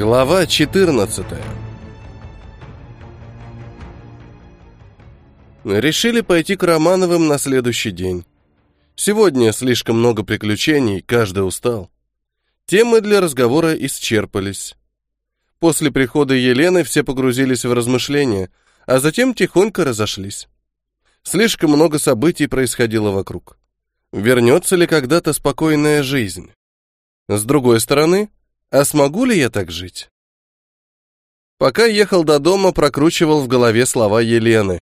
Глава 14 Решили пойти к Романовым на следующий день. Сегодня слишком много приключений, каждый устал. Темы для разговора исчерпались. После прихода Елены все погрузились в размышления, а затем тихонько разошлись. Слишком много событий происходило вокруг. Вернется ли когда-то спокойная жизнь? С другой стороны, а смогу ли я так жить? Пока ехал до дома, прокручивал в голове слова Елены.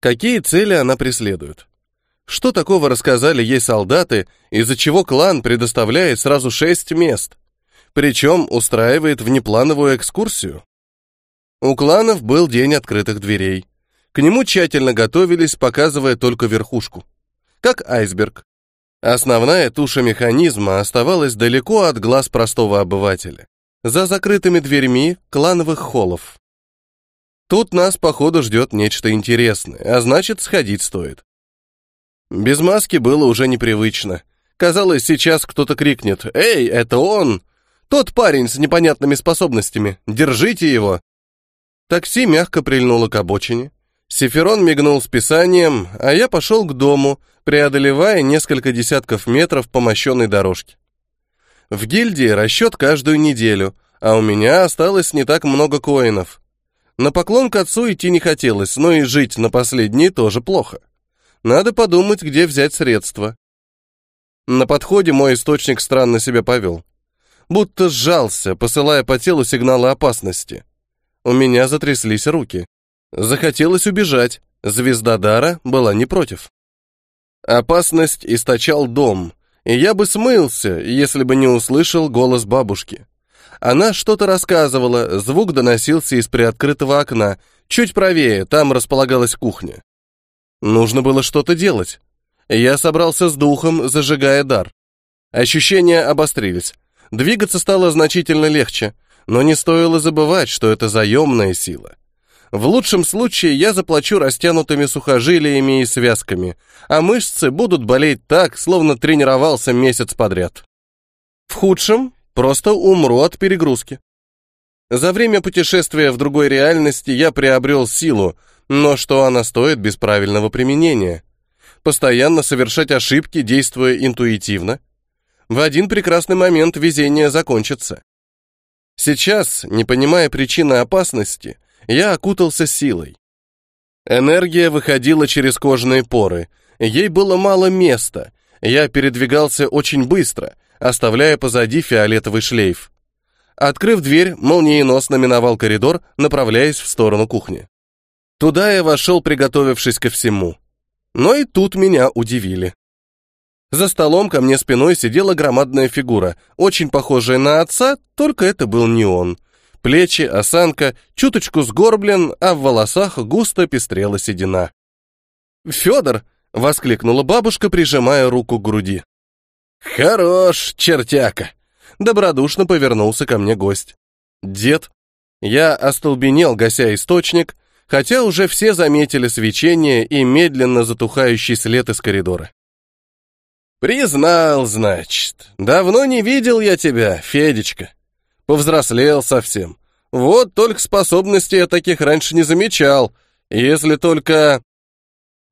Какие цели она преследует? Что такого рассказали ей солдаты, из-за чего клан предоставляет сразу шесть мест? Причем устраивает внеплановую экскурсию? У кланов был день открытых дверей. К нему тщательно готовились, показывая только верхушку. Как айсберг. Основная туша механизма оставалась далеко от глаз простого обывателя, за закрытыми дверьми клановых холлов. Тут нас, походу, ждет нечто интересное, а значит, сходить стоит. Без маски было уже непривычно. Казалось, сейчас кто-то крикнет «Эй, это он! Тот парень с непонятными способностями! Держите его!» Такси мягко прильнуло к обочине. Сиферон мигнул с писанием, а я пошел к дому, преодолевая несколько десятков метров по мощенной дорожке. В гильдии расчет каждую неделю, а у меня осталось не так много коинов. На поклон к отцу идти не хотелось, но и жить на последние тоже плохо. Надо подумать, где взять средства. На подходе мой источник странно себя повел. Будто сжался, посылая по телу сигналы опасности. У меня затряслись руки. Захотелось убежать. Звезда Дара была не против. Опасность источал дом, и я бы смылся, если бы не услышал голос бабушки. Она что-то рассказывала, звук доносился из приоткрытого окна, чуть правее, там располагалась кухня. Нужно было что-то делать. Я собрался с духом, зажигая дар. Ощущения обострились. Двигаться стало значительно легче, но не стоило забывать, что это заемная сила. В лучшем случае я заплачу растянутыми сухожилиями и связками, а мышцы будут болеть так, словно тренировался месяц подряд. В худшем просто умру от перегрузки. За время путешествия в другой реальности я приобрел силу, но что она стоит без правильного применения? Постоянно совершать ошибки, действуя интуитивно? В один прекрасный момент везение закончится. Сейчас, не понимая причины опасности, я окутался силой. Энергия выходила через кожные поры. Ей было мало места. Я передвигался очень быстро, оставляя позади фиолетовый шлейф. Открыв дверь, молниеносно миновал коридор, направляясь в сторону кухни. Туда я вошел, приготовившись ко всему. Но и тут меня удивили. За столом ко мне спиной сидела громадная фигура, очень похожая на отца, только это был не он. Плечи, осанка, чуточку сгорблен, а в волосах густо пестрела седина. «Федор!» — воскликнула бабушка, прижимая руку к груди. «Хорош, чертяка!» — добродушно повернулся ко мне гость. «Дед!» Я остолбенел, гася источник, хотя уже все заметили свечение и медленно затухающий след из коридора. «Признал, значит. Давно не видел я тебя, Федечка. Повзрослел совсем. Вот только способностей я таких раньше не замечал. Если только...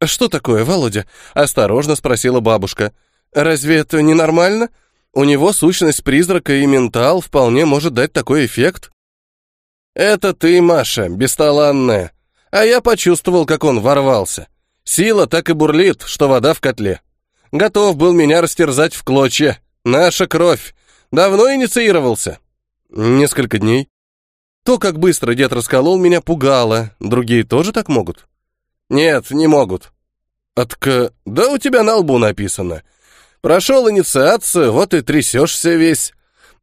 «Что такое, Володя?» — осторожно спросила бабушка. «Разве это не нормально? У него сущность призрака и ментал вполне может дать такой эффект». «Это ты, Маша, бесталанная. А я почувствовал, как он ворвался. Сила так и бурлит, что вода в котле. Готов был меня растерзать в клочья. Наша кровь. Давно инициировался. Несколько дней. То, как быстро дед расколол, меня пугало. Другие тоже так могут? Нет, не могут. Отка... Да у тебя на лбу написано. Прошел инициацию, вот и трясешься весь.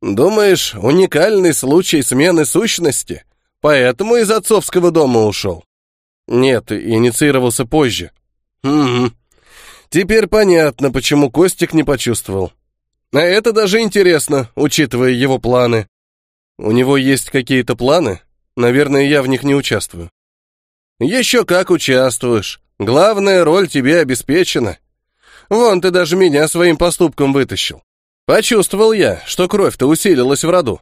Думаешь, уникальный случай смены сущности? Поэтому из отцовского дома ушел. Нет, инициировался позже. Угу. Теперь понятно, почему Костик не почувствовал. А это даже интересно, учитывая его планы. У него есть какие-то планы? Наверное, я в них не участвую. Еще как участвуешь. Главная роль тебе обеспечена. Вон ты даже меня своим поступком вытащил. Почувствовал я, что кровь-то усилилась в роду.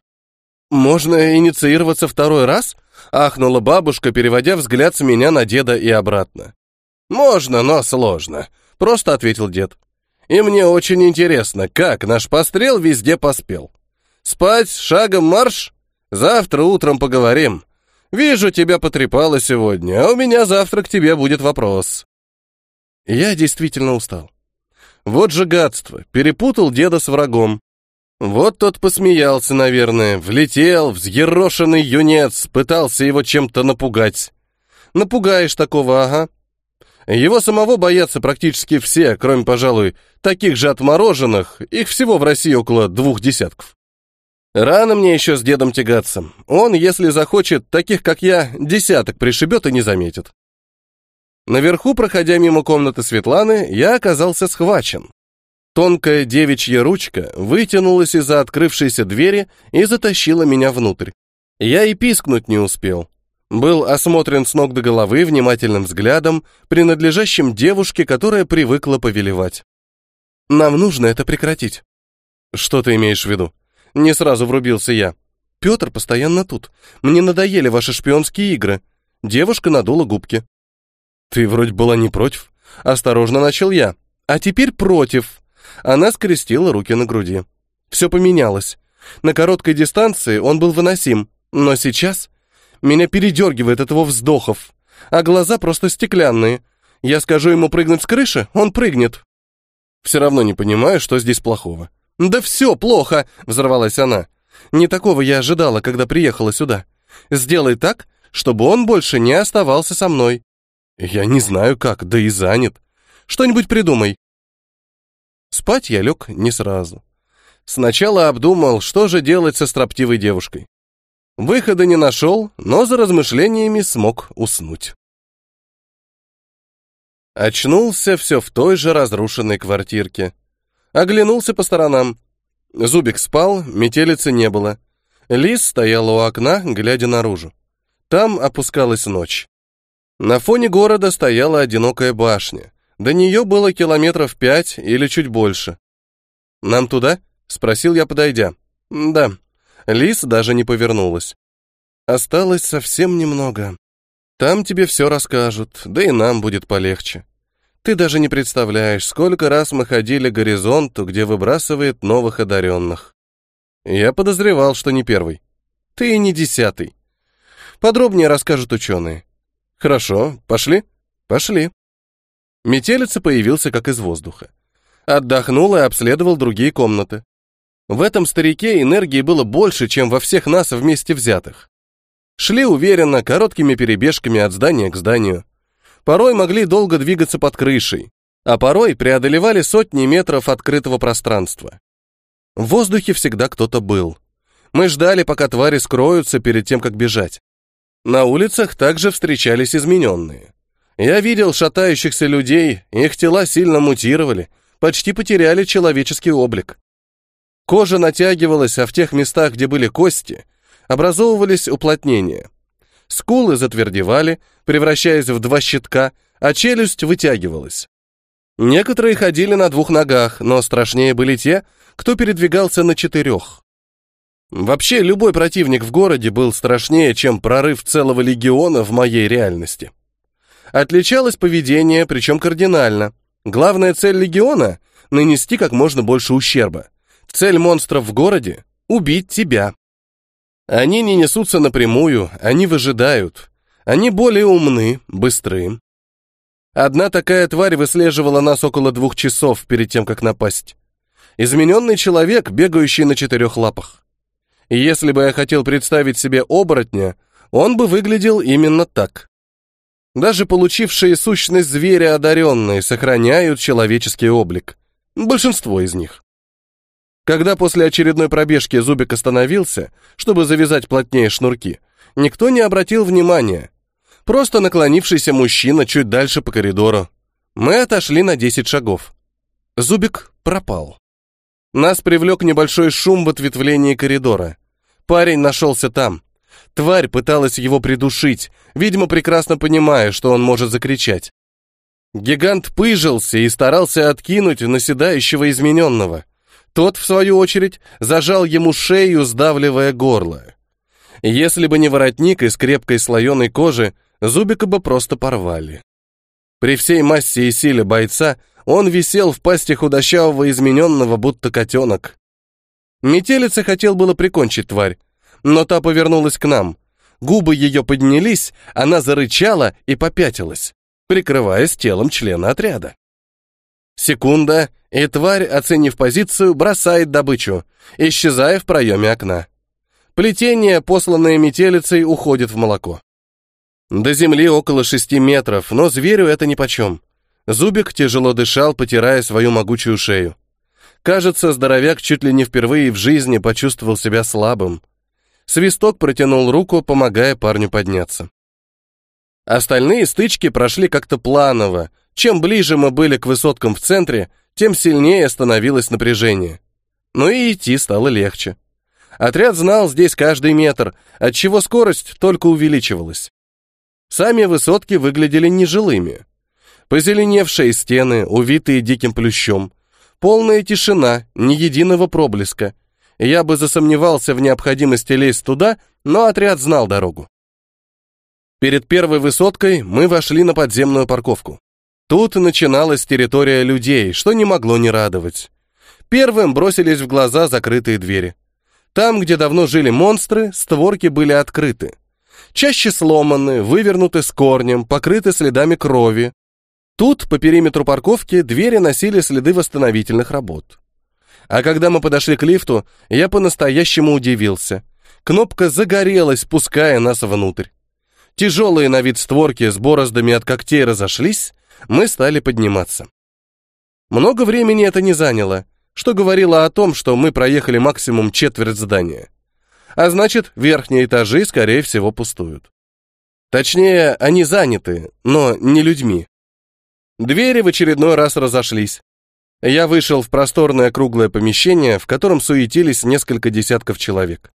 «Можно инициироваться второй раз?» — ахнула бабушка, переводя взгляд с меня на деда и обратно. «Можно, но сложно», — просто ответил дед. «И мне очень интересно, как наш пострел везде поспел. Спать, шагом марш? Завтра утром поговорим. Вижу, тебя потрепало сегодня, а у меня завтра к тебе будет вопрос». Я действительно устал. Вот же гадство, перепутал деда с врагом. Вот тот посмеялся, наверное, влетел, взъерошенный юнец, пытался его чем-то напугать. Напугаешь такого, ага. Его самого боятся практически все, кроме, пожалуй, таких же отмороженных, их всего в России около двух десятков. Рано мне еще с дедом тягаться. Он, если захочет, таких, как я, десяток пришибет и не заметит. Наверху, проходя мимо комнаты Светланы, я оказался схвачен. Тонкая девичья ручка вытянулась из-за открывшейся двери и затащила меня внутрь. Я и пискнуть не успел. Был осмотрен с ног до головы внимательным взглядом, принадлежащим девушке, которая привыкла повелевать. «Нам нужно это прекратить». «Что ты имеешь в виду?» Не сразу врубился я. «Петр постоянно тут. Мне надоели ваши шпионские игры». Девушка надула губки. «Ты вроде была не против?» Осторожно начал я. «А теперь против». Она скрестила руки на груди. Все поменялось. На короткой дистанции он был выносим, но сейчас меня передергивает от его вздохов, а глаза просто стеклянные. Я скажу ему прыгнуть с крыши, он прыгнет. Все равно не понимаю, что здесь плохого. «Да все плохо!» — взорвалась она. «Не такого я ожидала, когда приехала сюда. Сделай так, чтобы он больше не оставался со мной. Я не знаю как, да и занят. Что-нибудь придумай. Спать я лег не сразу. Сначала обдумал, что же делать со строптивой девушкой. Выхода не нашел, но за размышлениями смог уснуть. Очнулся все в той же разрушенной квартирке. Оглянулся по сторонам. Зубик спал, метелицы не было. Лис стоял у окна, глядя наружу. Там опускалась ночь. На фоне города стояла одинокая башня. До нее было километров пять или чуть больше. «Нам туда?» — спросил я, подойдя. «Да». Лис даже не повернулась. «Осталось совсем немного. Там тебе все расскажут, да и нам будет полегче. Ты даже не представляешь, сколько раз мы ходили к горизонту, где выбрасывает новых одаренных. Я подозревал, что не первый. Ты и не десятый. Подробнее расскажут ученые. «Хорошо, пошли?» «Пошли». Метелица появился как из воздуха. Отдохнул и обследовал другие комнаты. В этом старике энергии было больше, чем во всех нас вместе взятых. Шли уверенно, короткими перебежками от здания к зданию. Порой могли долго двигаться под крышей, а порой преодолевали сотни метров открытого пространства. В воздухе всегда кто-то был. Мы ждали, пока твари скроются перед тем, как бежать. На улицах также встречались измененные. Я видел шатающихся людей, их тела сильно мутировали, почти потеряли человеческий облик. Кожа натягивалась, а в тех местах, где были кости, образовывались уплотнения. Скулы затвердевали, превращаясь в два щитка, а челюсть вытягивалась. Некоторые ходили на двух ногах, но страшнее были те, кто передвигался на четырех. Вообще, любой противник в городе был страшнее, чем прорыв целого легиона в моей реальности. Отличалось поведение, причем кардинально. Главная цель легиона — нанести как можно больше ущерба. Цель монстров в городе — убить тебя. Они не несутся напрямую, они выжидают. Они более умны, быстры. Одна такая тварь выслеживала нас около двух часов перед тем, как напасть. Измененный человек, бегающий на четырех лапах. Если бы я хотел представить себе оборотня, он бы выглядел именно так. Даже получившие сущность зверя одаренные сохраняют человеческий облик. Большинство из них. Когда после очередной пробежки Зубик остановился, чтобы завязать плотнее шнурки, никто не обратил внимания. Просто наклонившийся мужчина чуть дальше по коридору. Мы отошли на 10 шагов. Зубик пропал. Нас привлек небольшой шум в ответвлении коридора. Парень нашелся там. Тварь пыталась его придушить, видимо, прекрасно понимая, что он может закричать. Гигант пыжился и старался откинуть наседающего измененного. Тот, в свою очередь, зажал ему шею, сдавливая горло. Если бы не воротник из крепкой слоеной кожи, Зубика бы просто порвали. При всей массе и силе бойца он висел в пасти худощавого измененного, будто котенок. Метелица хотел было прикончить тварь, но та повернулась к нам. Губы ее поднялись, она зарычала и попятилась, прикрываясь телом члена отряда. Секунда, и тварь, оценив позицию, бросает добычу, исчезая в проеме окна. Плетение, посланное метелицей, уходит в молоко. До земли около шести метров, но зверю это нипочем. Зубик тяжело дышал, потирая свою могучую шею. Кажется, здоровяк чуть ли не впервые в жизни почувствовал себя слабым. Свисток протянул руку, помогая парню подняться. Остальные стычки прошли как-то планово. Чем ближе мы были к высоткам в центре, тем сильнее становилось напряжение. Но и идти стало легче. Отряд знал здесь каждый метр, отчего скорость только увеличивалась. Сами высотки выглядели нежилыми. Позеленевшие стены, увитые диким плющом. Полная тишина, ни единого проблеска. Я бы засомневался в необходимости лезть туда, но отряд знал дорогу. Перед первой высоткой мы вошли на подземную парковку. Тут начиналась территория людей, что не могло не радовать. Первым бросились в глаза закрытые двери. Там, где давно жили монстры, створки были открыты чаще сломаны, вывернуты с корнем, покрыты следами крови. Тут, по периметру парковки, двери носили следы восстановительных работ. А когда мы подошли к лифту, я по-настоящему удивился. Кнопка загорелась, пуская нас внутрь. Тяжелые на вид створки с бороздами от когтей разошлись, мы стали подниматься. Много времени это не заняло, что говорило о том, что мы проехали максимум четверть здания а значит, верхние этажи, скорее всего, пустуют. Точнее, они заняты, но не людьми. Двери в очередной раз разошлись. Я вышел в просторное круглое помещение, в котором суетились несколько десятков человек.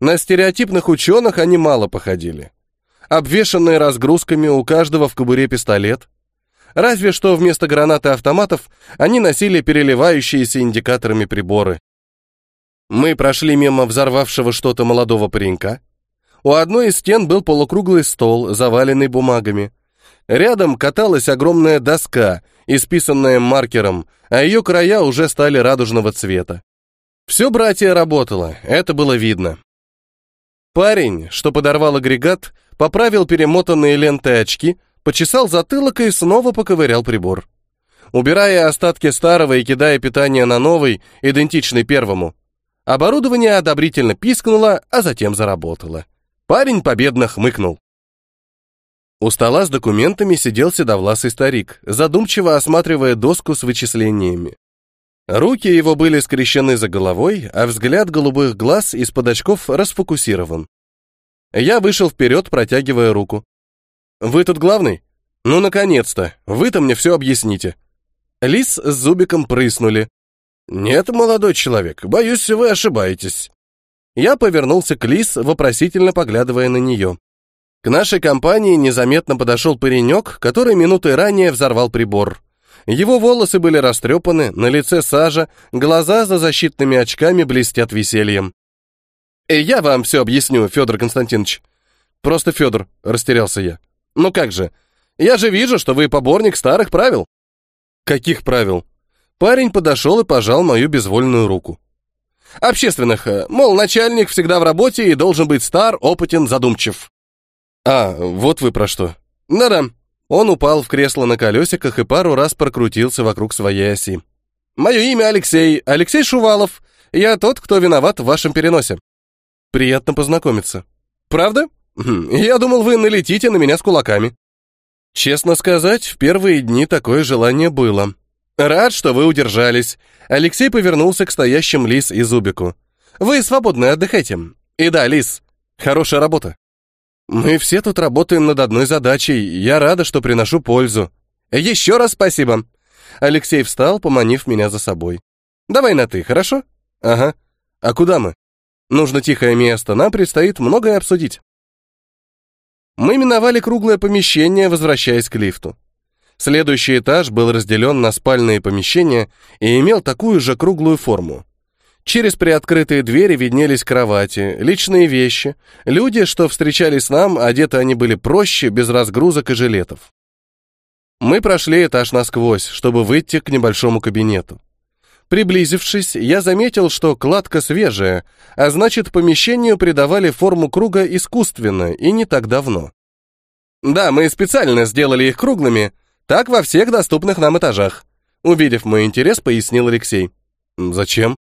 На стереотипных ученых они мало походили. Обвешанные разгрузками, у каждого в кобуре пистолет. Разве что вместо гранаты автоматов они носили переливающиеся индикаторами приборы. Мы прошли мимо взорвавшего что-то молодого паренька. У одной из стен был полукруглый стол, заваленный бумагами. Рядом каталась огромная доска, исписанная маркером, а ее края уже стали радужного цвета. Все братья работало, это было видно. Парень, что подорвал агрегат, поправил перемотанные лентой очки, почесал затылок и снова поковырял прибор. Убирая остатки старого и кидая питание на новый, идентичный первому, Оборудование одобрительно пискнуло, а затем заработало. Парень победно хмыкнул. У стола с документами сидел седовласый старик, задумчиво осматривая доску с вычислениями. Руки его были скрещены за головой, а взгляд голубых глаз из-под очков расфокусирован. Я вышел вперед, протягивая руку. «Вы тут главный? Ну, наконец-то! Вы-то мне все объясните!» Лис с Зубиком прыснули. «Нет, молодой человек, боюсь, вы ошибаетесь». Я повернулся к Лис, вопросительно поглядывая на нее. К нашей компании незаметно подошел паренек, который минутой ранее взорвал прибор. Его волосы были растрепаны, на лице сажа, глаза за защитными очками блестят весельем. «Э, «Я вам все объясню, Федор Константинович». «Просто Федор», — растерялся я. «Ну как же? Я же вижу, что вы поборник старых правил». «Каких правил?» Парень подошел и пожал мою безвольную руку. Общественных, э, мол, начальник всегда в работе и должен быть стар, опытен, задумчив. А, вот вы про что. Да-да. Он упал в кресло на колесиках и пару раз прокрутился вокруг своей оси. Мое имя Алексей, Алексей Шувалов. Я тот, кто виноват в вашем переносе. Приятно познакомиться. Правда? Хм, я думал, вы налетите на меня с кулаками. Честно сказать, в первые дни такое желание было. «Рад, что вы удержались». Алексей повернулся к стоящим Лис и Зубику. «Вы свободны, отдыхайте. И да, Лис, хорошая работа». «Мы все тут работаем над одной задачей. Я рада, что приношу пользу». «Еще раз спасибо». Алексей встал, поманив меня за собой. «Давай на «ты», хорошо?» «Ага. А куда мы?» «Нужно тихое место, нам предстоит многое обсудить». Мы миновали круглое помещение, возвращаясь к лифту. Следующий этаж был разделен на спальные помещения и имел такую же круглую форму. Через приоткрытые двери виднелись кровати, личные вещи. Люди, что встречались нам, одеты они были проще, без разгрузок и жилетов. Мы прошли этаж насквозь, чтобы выйти к небольшому кабинету. Приблизившись, я заметил, что кладка свежая, а значит, помещению придавали форму круга искусственно и не так давно. Да, мы специально сделали их круглыми, так во всех доступных нам этажах. Увидев мой интерес, пояснил Алексей. Зачем?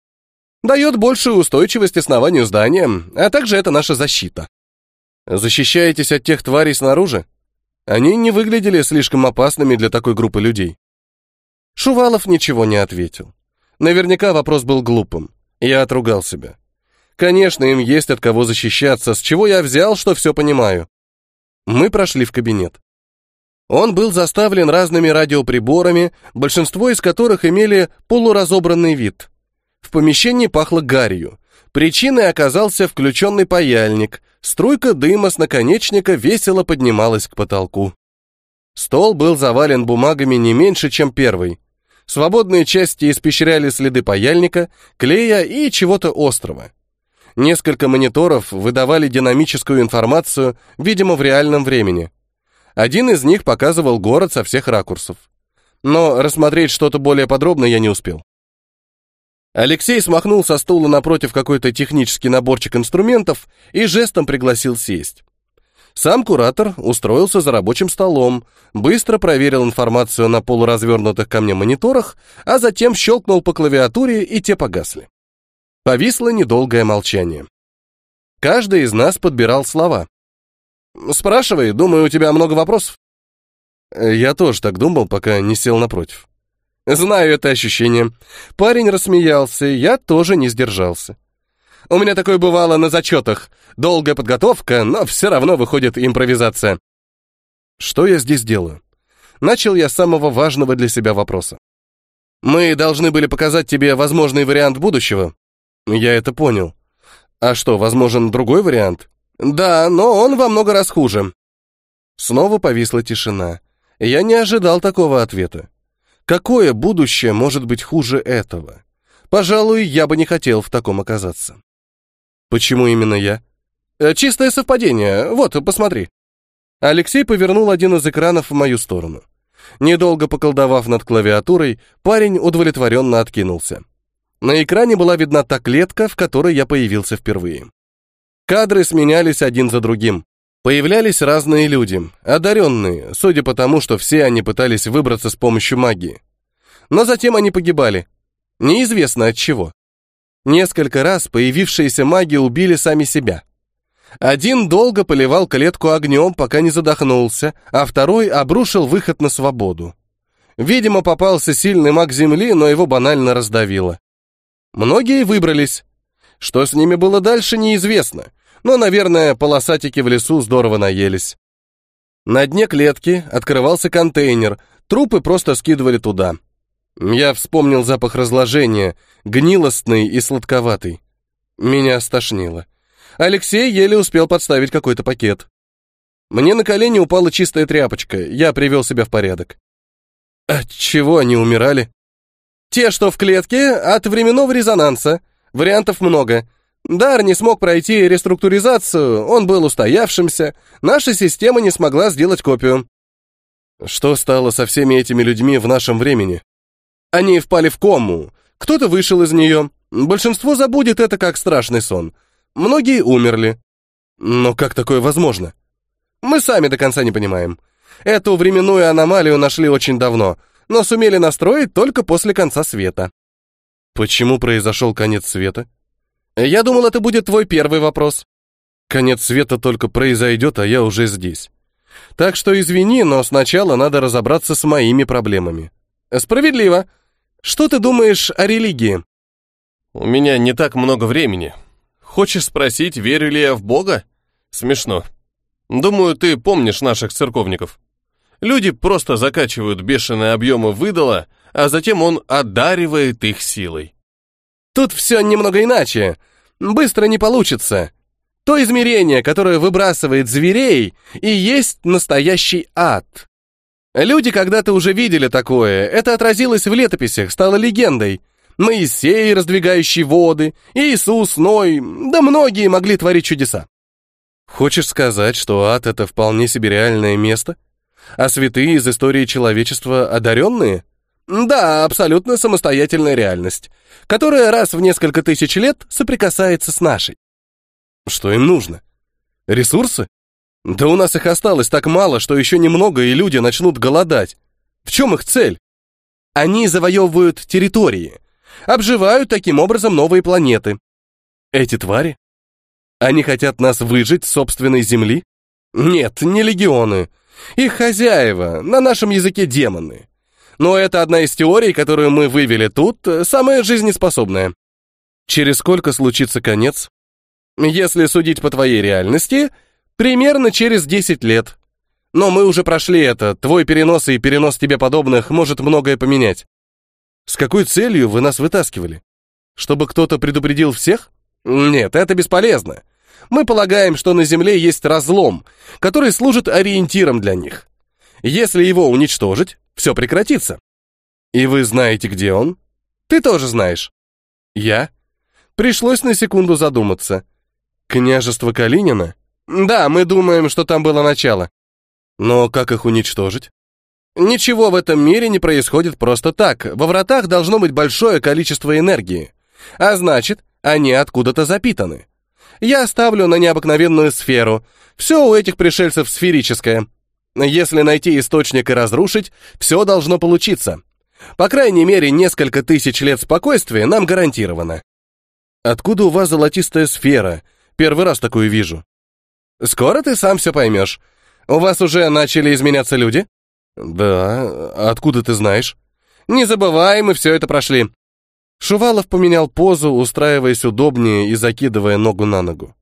Дает большую устойчивость основанию здания, а также это наша защита. Защищаетесь от тех тварей снаружи? Они не выглядели слишком опасными для такой группы людей. Шувалов ничего не ответил. Наверняка вопрос был глупым. Я отругал себя. Конечно, им есть от кого защищаться, с чего я взял, что все понимаю. Мы прошли в кабинет. Он был заставлен разными радиоприборами, большинство из которых имели полуразобранный вид. В помещении пахло гарью. Причиной оказался включенный паяльник. Струйка дыма с наконечника весело поднималась к потолку. Стол был завален бумагами не меньше, чем первый. Свободные части испещряли следы паяльника, клея и чего-то острого. Несколько мониторов выдавали динамическую информацию, видимо, в реальном времени. Один из них показывал город со всех ракурсов. Но рассмотреть что-то более подробно я не успел. Алексей смахнул со стула напротив какой-то технический наборчик инструментов и жестом пригласил сесть. Сам куратор устроился за рабочим столом, быстро проверил информацию на полуразвернутых ко мне мониторах, а затем щелкнул по клавиатуре, и те погасли. Повисло недолгое молчание. Каждый из нас подбирал слова. «Спрашивай, думаю, у тебя много вопросов». Я тоже так думал, пока не сел напротив. Знаю это ощущение. Парень рассмеялся, я тоже не сдержался. У меня такое бывало на зачетах. Долгая подготовка, но все равно выходит импровизация. Что я здесь делаю? Начал я с самого важного для себя вопроса. Мы должны были показать тебе возможный вариант будущего. Я это понял. А что, возможен другой вариант? Да, но он во много раз хуже. Снова повисла тишина. Я не ожидал такого ответа. Какое будущее может быть хуже этого? Пожалуй, я бы не хотел в таком оказаться. Почему именно я? Э, чистое совпадение. Вот, посмотри. Алексей повернул один из экранов в мою сторону. Недолго поколдовав над клавиатурой, парень удовлетворенно откинулся. На экране была видна та клетка, в которой я появился впервые. Кадры сменялись один за другим. Появлялись разные люди, одаренные, судя по тому, что все они пытались выбраться с помощью магии. Но затем они погибали. Неизвестно от чего. Несколько раз появившиеся маги убили сами себя. Один долго поливал клетку огнем, пока не задохнулся, а второй обрушил выход на свободу. Видимо, попался сильный маг Земли, но его банально раздавило. Многие выбрались. Что с ними было дальше, неизвестно но, наверное, полосатики в лесу здорово наелись. На дне клетки открывался контейнер, трупы просто скидывали туда. Я вспомнил запах разложения, гнилостный и сладковатый. Меня стошнило. Алексей еле успел подставить какой-то пакет. Мне на колени упала чистая тряпочка, я привел себя в порядок. От чего они умирали? Те, что в клетке, от временного резонанса. Вариантов много. Дар не смог пройти реструктуризацию, он был устоявшимся, наша система не смогла сделать копию. Что стало со всеми этими людьми в нашем времени? Они впали в кому, кто-то вышел из нее, большинство забудет это как страшный сон. Многие умерли. Но как такое возможно? Мы сами до конца не понимаем. Эту временную аномалию нашли очень давно, но сумели настроить только после конца света. Почему произошел конец света? Я думал, это будет твой первый вопрос. Конец света только произойдет, а я уже здесь. Так что извини, но сначала надо разобраться с моими проблемами. Справедливо. Что ты думаешь о религии? У меня не так много времени. Хочешь спросить, верю ли я в Бога? Смешно. Думаю, ты помнишь наших церковников. Люди просто закачивают бешеные объемы выдала, а затем он одаривает их силой. Тут все немного иначе. Быстро не получится. То измерение, которое выбрасывает зверей, и есть настоящий ад. Люди когда-то уже видели такое, это отразилось в летописях, стало легендой. Моисей, раздвигающий воды, Иисус, Ной, да многие могли творить чудеса. Хочешь сказать, что ад — это вполне себе реальное место? А святые из истории человечества одаренные? Да, абсолютно самостоятельная реальность, которая раз в несколько тысяч лет соприкасается с нашей. Что им нужно? Ресурсы? Да у нас их осталось так мало, что еще немного, и люди начнут голодать. В чем их цель? Они завоевывают территории, обживают таким образом новые планеты. Эти твари? Они хотят нас выжить с собственной земли? Нет, не легионы. Их хозяева, на нашем языке демоны. Но это одна из теорий, которую мы вывели тут, самая жизнеспособная. Через сколько случится конец? Если судить по твоей реальности, примерно через 10 лет. Но мы уже прошли это, твой перенос и перенос тебе подобных может многое поменять. С какой целью вы нас вытаскивали? Чтобы кто-то предупредил всех? Нет, это бесполезно. Мы полагаем, что на Земле есть разлом, который служит ориентиром для них. Если его уничтожить, все прекратится. И вы знаете, где он? Ты тоже знаешь. Я? Пришлось на секунду задуматься. Княжество Калинина? Да, мы думаем, что там было начало. Но как их уничтожить? Ничего в этом мире не происходит просто так. Во вратах должно быть большое количество энергии. А значит, они откуда-то запитаны. Я ставлю на необыкновенную сферу. Все у этих пришельцев сферическое. Если найти источник и разрушить, все должно получиться. По крайней мере, несколько тысяч лет спокойствия нам гарантировано. Откуда у вас золотистая сфера? Первый раз такую вижу. Скоро ты сам все поймешь. У вас уже начали изменяться люди? Да, откуда ты знаешь? Не забывай, мы все это прошли. Шувалов поменял позу, устраиваясь удобнее и закидывая ногу на ногу.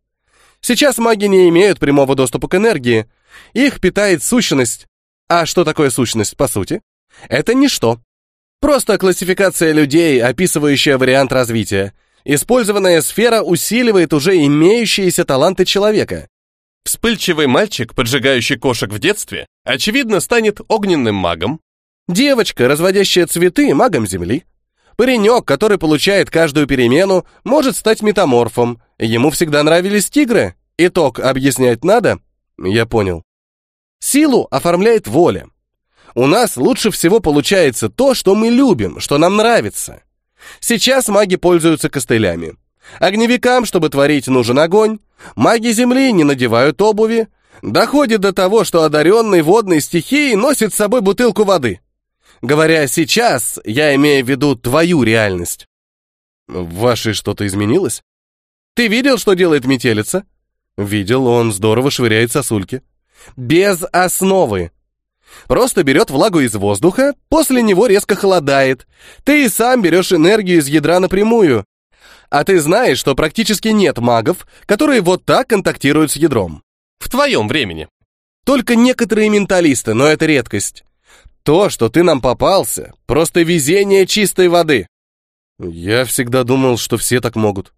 Сейчас маги не имеют прямого доступа к энергии. Их питает сущность. А что такое сущность, по сути? Это ничто. Просто классификация людей, описывающая вариант развития. Использованная сфера усиливает уже имеющиеся таланты человека. Вспыльчивый мальчик, поджигающий кошек в детстве, очевидно, станет огненным магом. Девочка, разводящая цветы, магом земли. Паренек, который получает каждую перемену, может стать метаморфом. Ему всегда нравились тигры. Итог объяснять надо? Я понял. Силу оформляет воля. У нас лучше всего получается то, что мы любим, что нам нравится. Сейчас маги пользуются костылями. Огневикам, чтобы творить, нужен огонь. Маги Земли не надевают обуви. Доходит до того, что одаренный водной стихией носит с собой бутылку воды. Говоря «сейчас», я имею в виду твою реальность. В вашей что-то изменилось? Ты видел, что делает метелица? Видел, он здорово швыряет сосульки. Без основы. Просто берет влагу из воздуха, после него резко холодает. Ты и сам берешь энергию из ядра напрямую, а ты знаешь, что практически нет магов, которые вот так контактируют с ядром. В твоем времени. Только некоторые менталисты, но это редкость. То, что ты нам попался, просто везение чистой воды. Я всегда думал, что все так могут.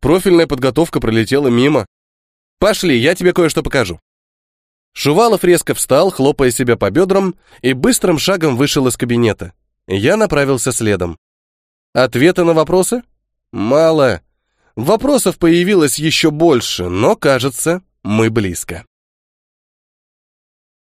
Профильная подготовка пролетела мимо. Пошли, я тебе кое-что покажу. Шувалов резко встал, хлопая себя по бедрам, и быстрым шагом вышел из кабинета. Я направился следом. Ответы на вопросы? Мало. Вопросов появилось еще больше, но, кажется, мы близко.